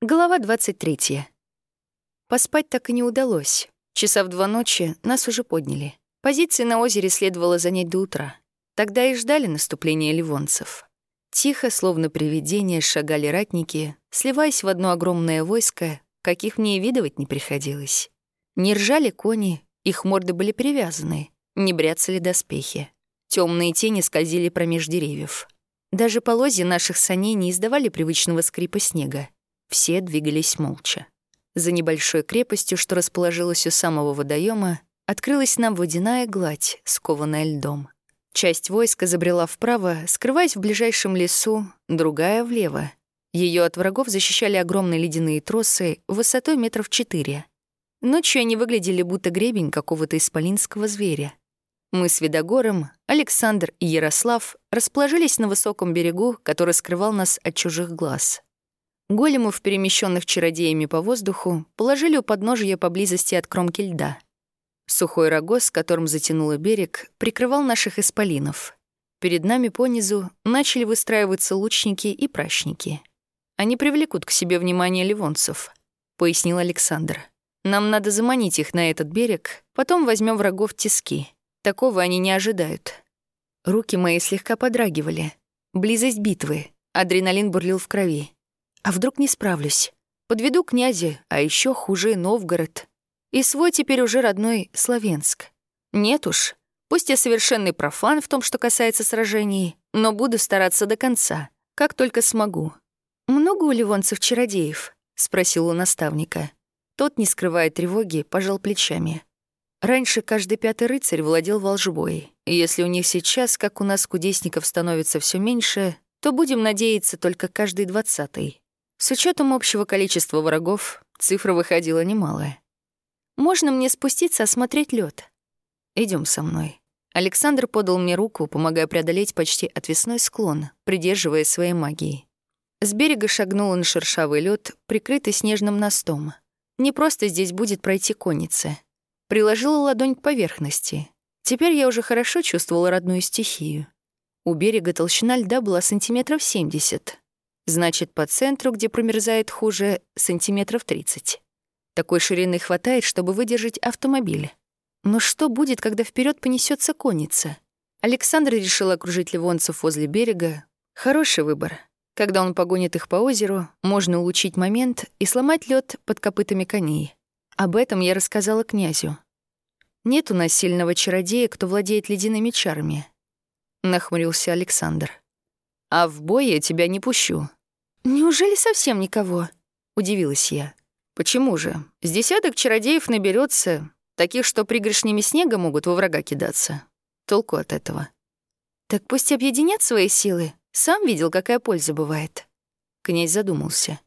Глава 23. Поспать так и не удалось. Часа в два ночи нас уже подняли. Позиции на озере следовало занять до утра. Тогда и ждали наступления ливонцев. Тихо, словно привидения, шагали ратники, сливаясь в одно огромное войско, каких мне и видывать не приходилось. Не ржали кони, их морды были привязаны, не бряцали доспехи. Темные тени скользили промеж деревьев. Даже полозья наших саней не издавали привычного скрипа снега. Все двигались молча. За небольшой крепостью, что расположилась у самого водоема, открылась нам водяная гладь, скованная льдом. Часть войска забрела вправо, скрываясь в ближайшем лесу, другая — влево. Ее от врагов защищали огромные ледяные тросы высотой метров четыре. Ночью они выглядели будто гребень какого-то исполинского зверя. Мы с Видогором, Александр и Ярослав расположились на высоком берегу, который скрывал нас от чужих глаз. Големов, перемещенных чародеями по воздуху, положили у подножия поблизости от кромки льда. Сухой рогоз, которым затянуло берег, прикрывал наших исполинов. Перед нами понизу начали выстраиваться лучники и пращники. Они привлекут к себе внимание ливонцев, пояснил Александр. Нам надо заманить их на этот берег, потом возьмем врагов тиски. Такого они не ожидают. Руки мои слегка подрагивали. Близость битвы. Адреналин бурлил в крови. А вдруг не справлюсь? Подведу князя, а еще хуже Новгород. И свой теперь уже родной Славенск. Нет уж, пусть я совершенный профан в том, что касается сражений, но буду стараться до конца, как только смогу. «Много у ливонцев чародеев?» — спросил у наставника. Тот, не скрывая тревоги, пожал плечами. Раньше каждый пятый рыцарь владел волжбой, и если у них сейчас, как у нас кудесников, становится все меньше, то будем надеяться только каждый двадцатый. С учетом общего количества врагов, цифра выходила немалая. «Можно мне спуститься, осмотреть лед? Идем со мной». Александр подал мне руку, помогая преодолеть почти отвесной склон, придерживая своей магией. С берега шагнула на шершавый лед, прикрытый снежным настом. Не просто здесь будет пройти конница. Приложила ладонь к поверхности. Теперь я уже хорошо чувствовала родную стихию. У берега толщина льда была сантиметров 70, Значит, по центру, где промерзает хуже, сантиметров 30. Такой ширины хватает, чтобы выдержать автомобиль. Но что будет, когда вперед понесется конница? Александр решил окружить ливонцев возле берега. Хороший выбор. Когда он погонит их по озеру, можно улучшить момент и сломать лед под копытами коней. Об этом я рассказала князю. Нет у нас сильного чародея, кто владеет ледяными чарами. Нахмурился Александр. А в бой я тебя не пущу. «Неужели совсем никого?» — удивилась я. «Почему же? С десяток чародеев наберется, таких, что пригоршнями снега могут во врага кидаться. Толку от этого». «Так пусть объединят свои силы. Сам видел, какая польза бывает». Князь задумался.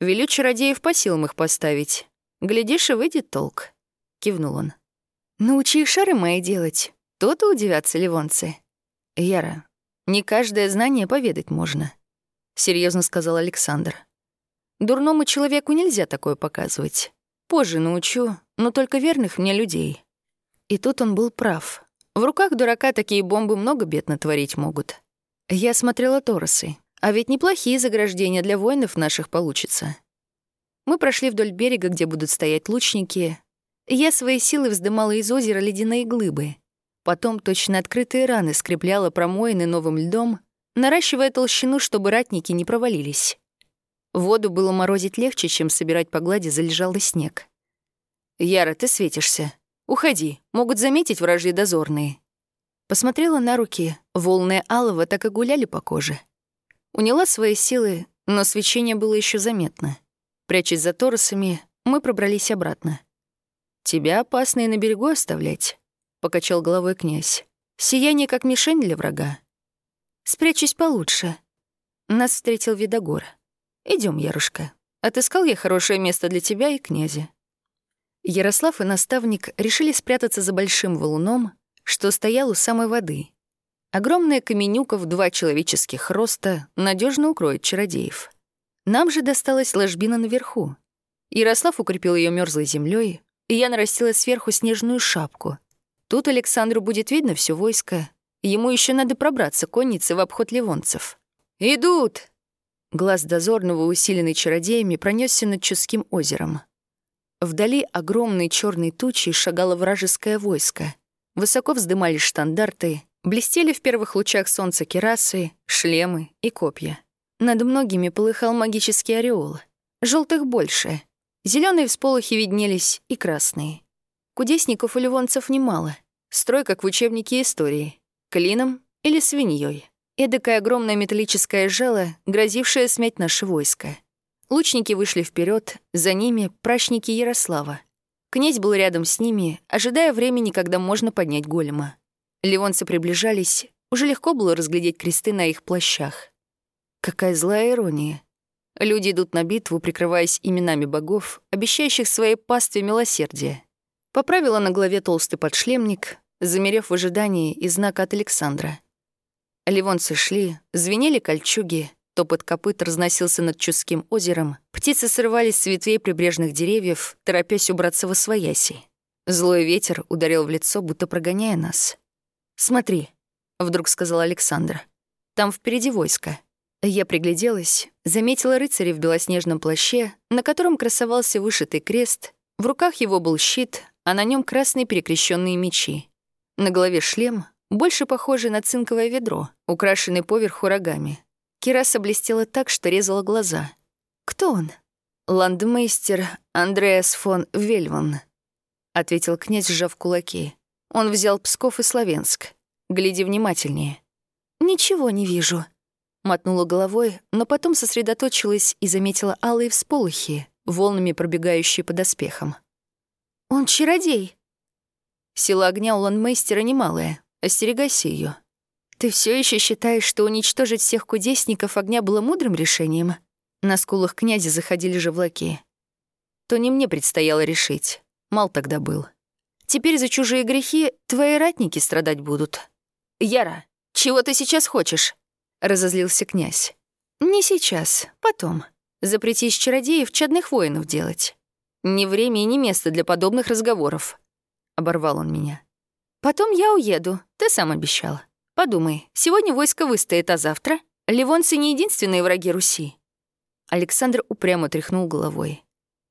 «Велю чародеев по силам их поставить. Глядишь, и выйдет толк», — кивнул он. «Научи их шары мои делать. То-то удивятся ливонцы. Яра, не каждое знание поведать можно серьезно сказал Александр. Дурному человеку нельзя такое показывать. Позже научу, но только верных мне людей. И тут он был прав. В руках дурака такие бомбы много бед натворить могут. Я смотрела Торосы, а ведь неплохие заграждения для воинов наших получится. Мы прошли вдоль берега, где будут стоять лучники. Я своей силой вздымала из озера ледяные глыбы. Потом точно открытые раны скрепляла промоины новым льдом, наращивая толщину, чтобы ратники не провалились. Воду было морозить легче, чем собирать по глади залежалый снег. «Яра, ты светишься. Уходи, могут заметить вражьи дозорные». Посмотрела на руки, волны алого так и гуляли по коже. Уняла свои силы, но свечение было еще заметно. Прячась за торосами, мы пробрались обратно. «Тебя опасно и на берегу оставлять», — покачал головой князь. «Сияние как мишень для врага. Спрячусь получше. Нас встретил Видогор. Идем, Ярушка. Отыскал я хорошее место для тебя и князя. Ярослав и наставник решили спрятаться за большим валуном, что стоял у самой воды. Огромная каменюка в два человеческих роста надежно укроет чародеев. Нам же досталась ложбина наверху. Ярослав укрепил ее мерзлой землей, и я нарастила сверху снежную шапку. Тут Александру будет видно все войско, Ему еще надо пробраться конницы в обход ливонцев. «Идут!» глаз дозорного, усиленный чародеями, пронесся над Чуским озером. Вдали огромной черной тучей шагало вражеское войско. Высоко вздымались штандарты, блестели в первых лучах солнца керасы, шлемы и копья. Над многими полыхал магический ореол. Желтых больше. Зеленые всполохи виднелись и красные. Кудесников у ливонцев немало. Строй, как в учебнике истории. Клином или свиньей. Эдакое огромное металлическое жало, грозившее смять наше войско. Лучники вышли вперед, за ними прачники Ярослава. Князь был рядом с ними, ожидая времени, когда можно поднять голема. Ливонцы приближались, уже легко было разглядеть кресты на их плащах. Какая злая ирония. Люди идут на битву, прикрываясь именами богов, обещающих своей пастве милосердие. Поправила на голове толстый подшлемник, замерев в ожидании и знака от Александра. Ливонцы шли, звенели кольчуги, топот копыт разносился над Чудским озером, птицы срывались с ветвей прибрежных деревьев, торопясь убраться во свояси. Злой ветер ударил в лицо, будто прогоняя нас. «Смотри», — вдруг сказал Александр, — «там впереди войско». Я пригляделась, заметила рыцаря в белоснежном плаще, на котором красовался вышитый крест, в руках его был щит, а на нем красные перекрещенные мечи. На голове шлем, больше похожий на цинковое ведро, украшенный поверху рогами. Кираса блестела так, что резала глаза. «Кто он?» «Ландмейстер Андреас фон Вельван», — ответил князь, сжав кулаки. «Он взял Псков и Словенск. Гляди внимательнее». «Ничего не вижу», — мотнула головой, но потом сосредоточилась и заметила алые всполохи, волнами пробегающие по доспехам. «Он чародей». Сила огня у ландмейстера немалая, Остерегайся ее. Ты все еще считаешь, что уничтожить всех кудесников огня было мудрым решением? На скулах князя заходили живлаки. То не мне предстояло решить. Мал тогда был. Теперь за чужие грехи твои ратники страдать будут. Яра, чего ты сейчас хочешь? Разозлился князь. Не сейчас, потом. Запрети из чародеев чадных воинов делать. Ни время и ни место для подобных разговоров. Оборвал он меня. Потом я уеду, ты сам обещал. Подумай, сегодня войско выстоит, а завтра? Ливонцы не единственные враги Руси. Александр упрямо тряхнул головой.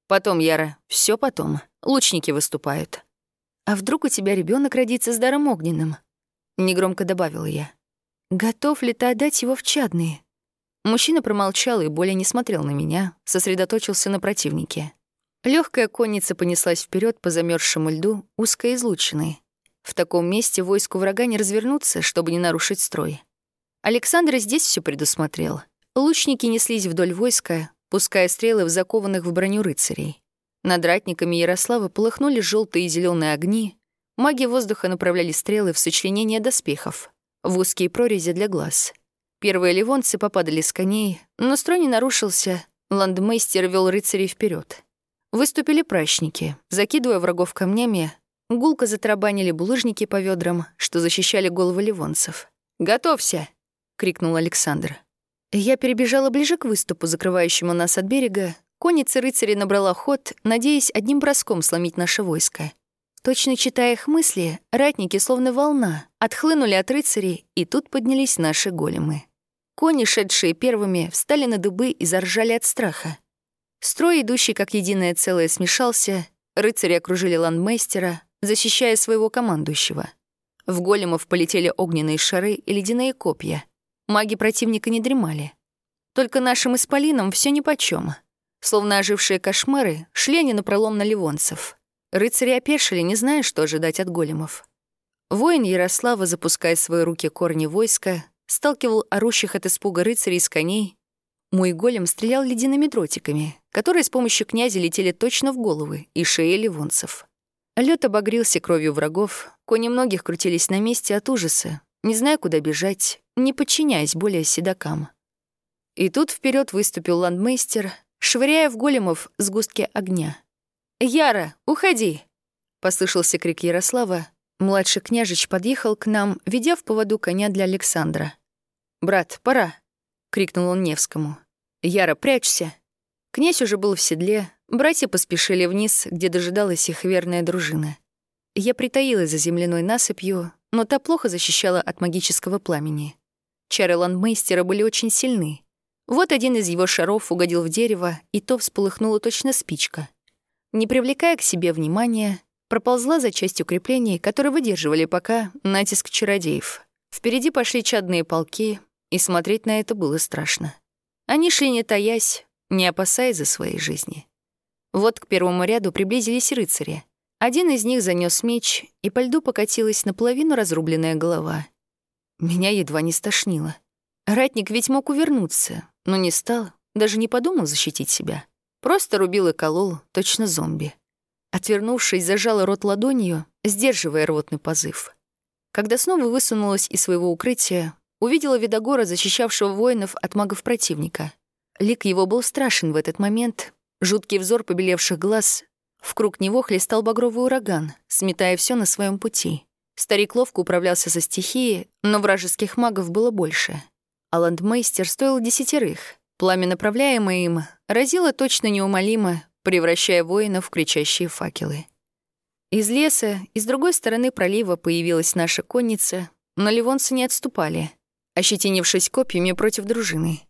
Потом, Яра, все потом. Лучники выступают. А вдруг у тебя ребенок родится с даром огненным? Негромко добавила я. Готов ли ты отдать его в чадные? Мужчина промолчал и более не смотрел на меня, сосредоточился на противнике. Легкая конница понеслась вперед по замерзшему льду, узкой излученной. В таком месте войску врага не развернуться, чтобы не нарушить строй. Александр здесь все предусмотрел. Лучники неслись вдоль войска, пуская стрелы в закованных в броню рыцарей. Над ратниками Ярослава полыхнули желтые и зеленые огни, маги воздуха направляли стрелы в сочленение доспехов, в узкие прорези для глаз. Первые ливонцы попадали с коней, но строй не нарушился, ландмейстер вел рыцарей вперед. Выступили прачники, закидывая врагов камнями, Гулко затрабанили булыжники по ведрам, что защищали головы ливонцев. «Готовься!» — крикнул Александр. Я перебежала ближе к выступу, закрывающему нас от берега. Конница рыцарей набрала ход, надеясь одним броском сломить наше войско. Точно читая их мысли, ратники, словно волна, отхлынули от рыцарей, и тут поднялись наши големы. Кони, шедшие первыми, встали на дыбы и заржали от страха. Строй, идущий как единое целое, смешался, рыцари окружили ландмейстера, защищая своего командующего. В големов полетели огненные шары и ледяные копья. Маги противника не дремали. Только нашим исполинам все нипочём. Словно ожившие кошмары, шли они напролом на ливонцев. Рыцари опешили, не зная, что ожидать от големов. Воин Ярослава, запуская свои руки корни войска, сталкивал орущих от испуга рыцарей с коней. Мой голем стрелял ледяными дротиками, которые с помощью князя летели точно в головы и шеи ливонцев. Лед обогрелся кровью врагов, кони многих крутились на месте от ужаса, не зная, куда бежать, не подчиняясь более седокам. И тут вперед выступил ландмейстер, швыряя в големов сгустки огня. «Яра, уходи!» — послышался крик Ярослава. Младший княжич подъехал к нам, ведя в поводу коня для Александра. «Брат, пора!» — крикнул он Невскому. «Яра, прячься!» Князь уже был в седле, Братья поспешили вниз, где дожидалась их верная дружина. Я притаилась за земляной насыпью, но та плохо защищала от магического пламени. Чары ландмейстера были очень сильны. Вот один из его шаров угодил в дерево, и то всполыхнула точно спичка. Не привлекая к себе внимания, проползла за часть укреплений, которые выдерживали пока натиск чародеев. Впереди пошли чадные полки, и смотреть на это было страшно. Они шли не таясь, не опасаясь за своей жизни. Вот к первому ряду приблизились рыцари. Один из них занёс меч, и по льду покатилась наполовину разрубленная голова. Меня едва не стошнило. Ратник ведь мог увернуться, но не стал, даже не подумал защитить себя. Просто рубил и колол, точно зомби. Отвернувшись, зажала рот ладонью, сдерживая рвотный позыв. Когда снова высунулась из своего укрытия, увидела Видогора, защищавшего воинов от магов противника. Лик его был страшен в этот момент. Жуткий взор побелевших глаз. В круг него хлестал багровый ураган, сметая все на своем пути. Старик ловко управлялся со стихией, но вражеских магов было больше. А ландмейстер стоил десятерых. Пламя, направляемое им, разило точно неумолимо, превращая воинов в кричащие факелы. Из леса и с другой стороны пролива появилась наша конница, но ливонцы не отступали, ощетинившись копьями против дружины.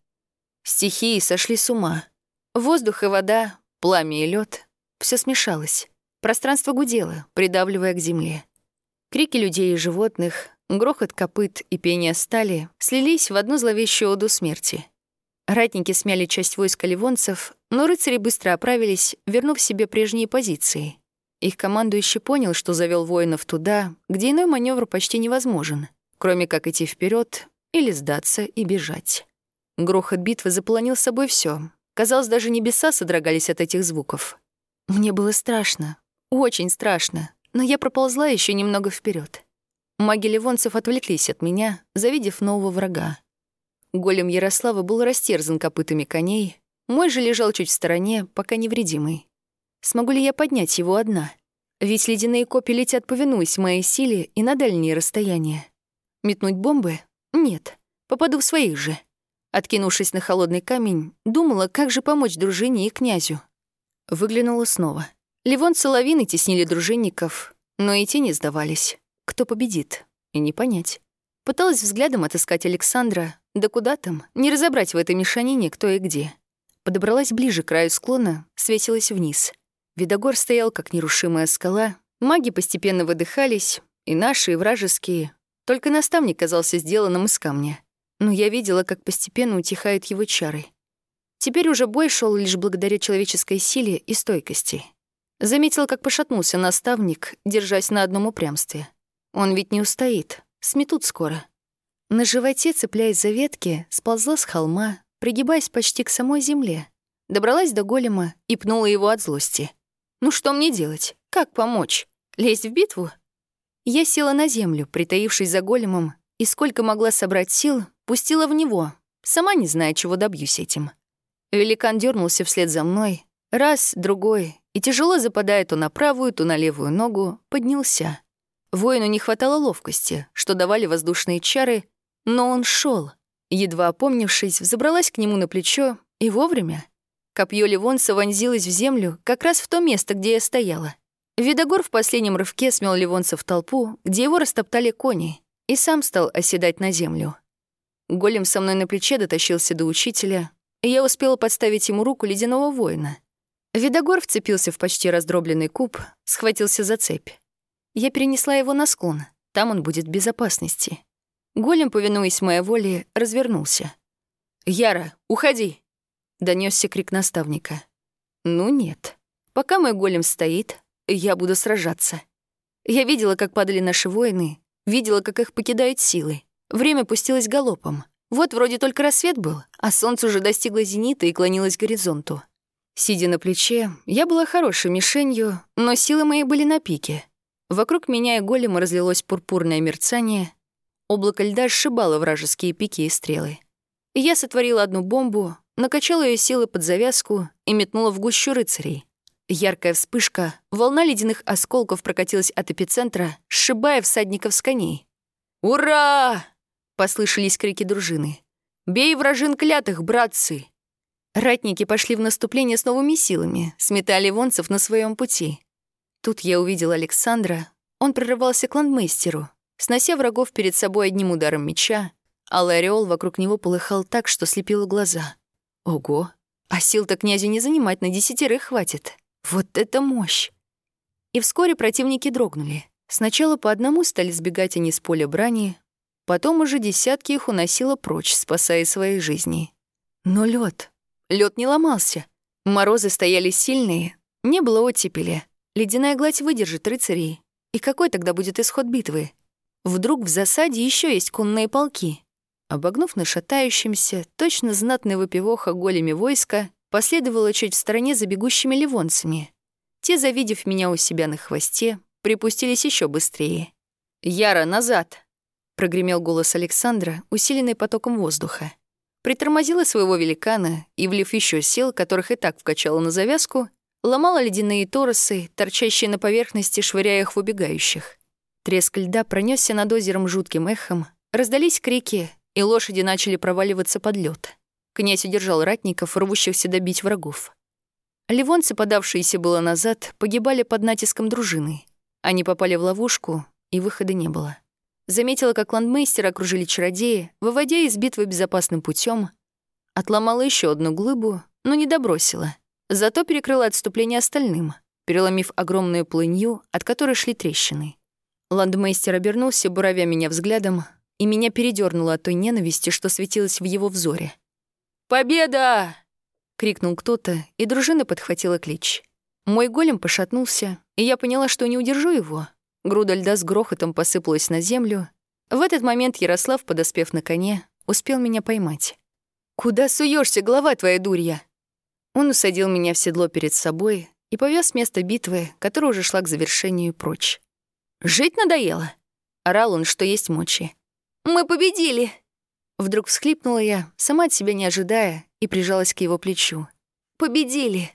Стихии сошли с ума. Воздух и вода, пламя и лед все смешалось. Пространство гудело, придавливая к земле. Крики людей и животных, грохот копыт и пение стали слились в одну зловещую оду смерти — Ратники смяли часть войска ливонцев, но рыцари быстро оправились, вернув себе прежние позиции. Их командующий понял, что завел воинов туда, где иной маневр почти невозможен, кроме как идти вперед или сдаться и бежать. Грохот битвы заполонил собой все. Казалось, даже небеса содрогались от этих звуков. Мне было страшно, очень страшно, но я проползла еще немного вперед. Маги ливонцев отвлеклись от меня, завидев нового врага. Голем Ярослава был растерзан копытами коней, мой же лежал чуть в стороне, пока невредимый. Смогу ли я поднять его одна? Ведь ледяные копья летят, повинуясь моей силе и на дальние расстояния. Метнуть бомбы? Нет. Попаду в своих же. Откинувшись на холодный камень, думала, как же помочь дружине и князю. Выглянула снова. Ливонцы лавины теснили дружинников, но и те не сдавались. Кто победит? И не понять. Пыталась взглядом отыскать Александра, да куда там, не разобрать в этой мешанине кто и где. Подобралась ближе к краю склона, светилась вниз. Видогор стоял, как нерушимая скала, маги постепенно выдыхались, и наши, и вражеские. Только наставник казался сделанным из камня. Но я видела, как постепенно утихают его чары. Теперь уже бой шел лишь благодаря человеческой силе и стойкости. Заметил, как пошатнулся наставник, держась на одном упрямстве. Он ведь не устоит, Сметут скоро. На животе, цепляясь за ветки, сползла с холма, пригибаясь почти к самой земле. Добралась до голема и пнула его от злости. «Ну что мне делать? Как помочь? Лезть в битву?» Я села на землю, притаившись за големом, и сколько могла собрать сил, пустила в него, сама не зная, чего добьюсь этим. Великан дернулся вслед за мной, раз, другой, и тяжело западая то на правую, то на левую ногу, поднялся. Воину не хватало ловкости, что давали воздушные чары, но он шел. Едва опомнившись, взобралась к нему на плечо и вовремя. Копье Ливонца вонзилось в землю как раз в то место, где я стояла. Видогор в последнем рывке смел Ливонца в толпу, где его растоптали кони, и сам стал оседать на землю. Голем со мной на плече дотащился до учителя, и я успела подставить ему руку ледяного воина. Видогор вцепился в почти раздробленный куб, схватился за цепь. Я перенесла его на склон, там он будет в безопасности. Голем, повинуясь моей воле, развернулся. «Яра, уходи!» — донесся крик наставника. «Ну нет. Пока мой голем стоит, я буду сражаться. Я видела, как падали наши воины, видела, как их покидают силы. Время пустилось галопом. Вот вроде только рассвет был, а солнце уже достигло зенита и клонилось к горизонту. Сидя на плече, я была хорошей мишенью, но силы мои были на пике. Вокруг меня и голема разлилось пурпурное мерцание. Облако льда сшибало вражеские пики и стрелы. Я сотворила одну бомбу, накачала ее силы под завязку и метнула в гущу рыцарей. Яркая вспышка, волна ледяных осколков прокатилась от эпицентра, сшибая всадников с коней. «Ура!» — послышались крики дружины. «Бей вражин клятых, братцы!» Ратники пошли в наступление с новыми силами, сметали вонцев на своем пути. Тут я увидел Александра. Он прорывался к ландмейстеру, снося врагов перед собой одним ударом меча, а ореол вокруг него полыхал так, что слепило глаза. Ого, а сил-то князю не занимать, на десятерых хватит. Вот это мощь! И вскоре противники дрогнули. Сначала по одному стали сбегать они с поля брани, потом уже десятки их уносило прочь, спасая свои жизни. Но лед, лед не ломался. Морозы стояли сильные, не было оттепели. Ледяная гладь выдержит рыцарей. И какой тогда будет исход битвы? Вдруг в засаде еще есть конные полки. Обогнув на шатающимся, точно знатный выпивоха голями войска, последовала чуть в стороне за бегущими ливонцами. Те, завидев меня у себя на хвосте, припустились еще быстрее. «Яра, назад!» — прогремел голос Александра, усиленный потоком воздуха. Притормозила своего великана и, влив еще сил, которых и так вкачала на завязку, ломала ледяные торосы, торчащие на поверхности, швыряя их в убегающих. Треск льда пронесся над озером жутким эхом, раздались крики, и лошади начали проваливаться под лед. Князь удержал ратников, рвущихся добить врагов. Ливонцы, подавшиеся было назад, погибали под натиском дружины. Они попали в ловушку, и выхода не было. Заметила, как ландмейстер окружили чародеи, выводя из битвы безопасным путем. Отломала еще одну глыбу, но не добросила. Зато перекрыла отступление остальным, переломив огромную плынью, от которой шли трещины. Ландмейстер обернулся, буравя меня взглядом, и меня передернуло от той ненависти, что светилась в его взоре. «Победа!» — крикнул кто-то, и дружина подхватила клич. Мой голем пошатнулся, и я поняла, что не удержу его. Груда льда с грохотом посыпалась на землю. В этот момент Ярослав, подоспев на коне, успел меня поймать. «Куда суешься, голова твоя дурья?» Он усадил меня в седло перед собой и повез место битвы, которая уже шла к завершению прочь. «Жить надоело?» — орал он, что есть мочи. «Мы победили!» Вдруг всхлипнула я, сама от себя не ожидая, и прижалась к его плечу. «Победили!»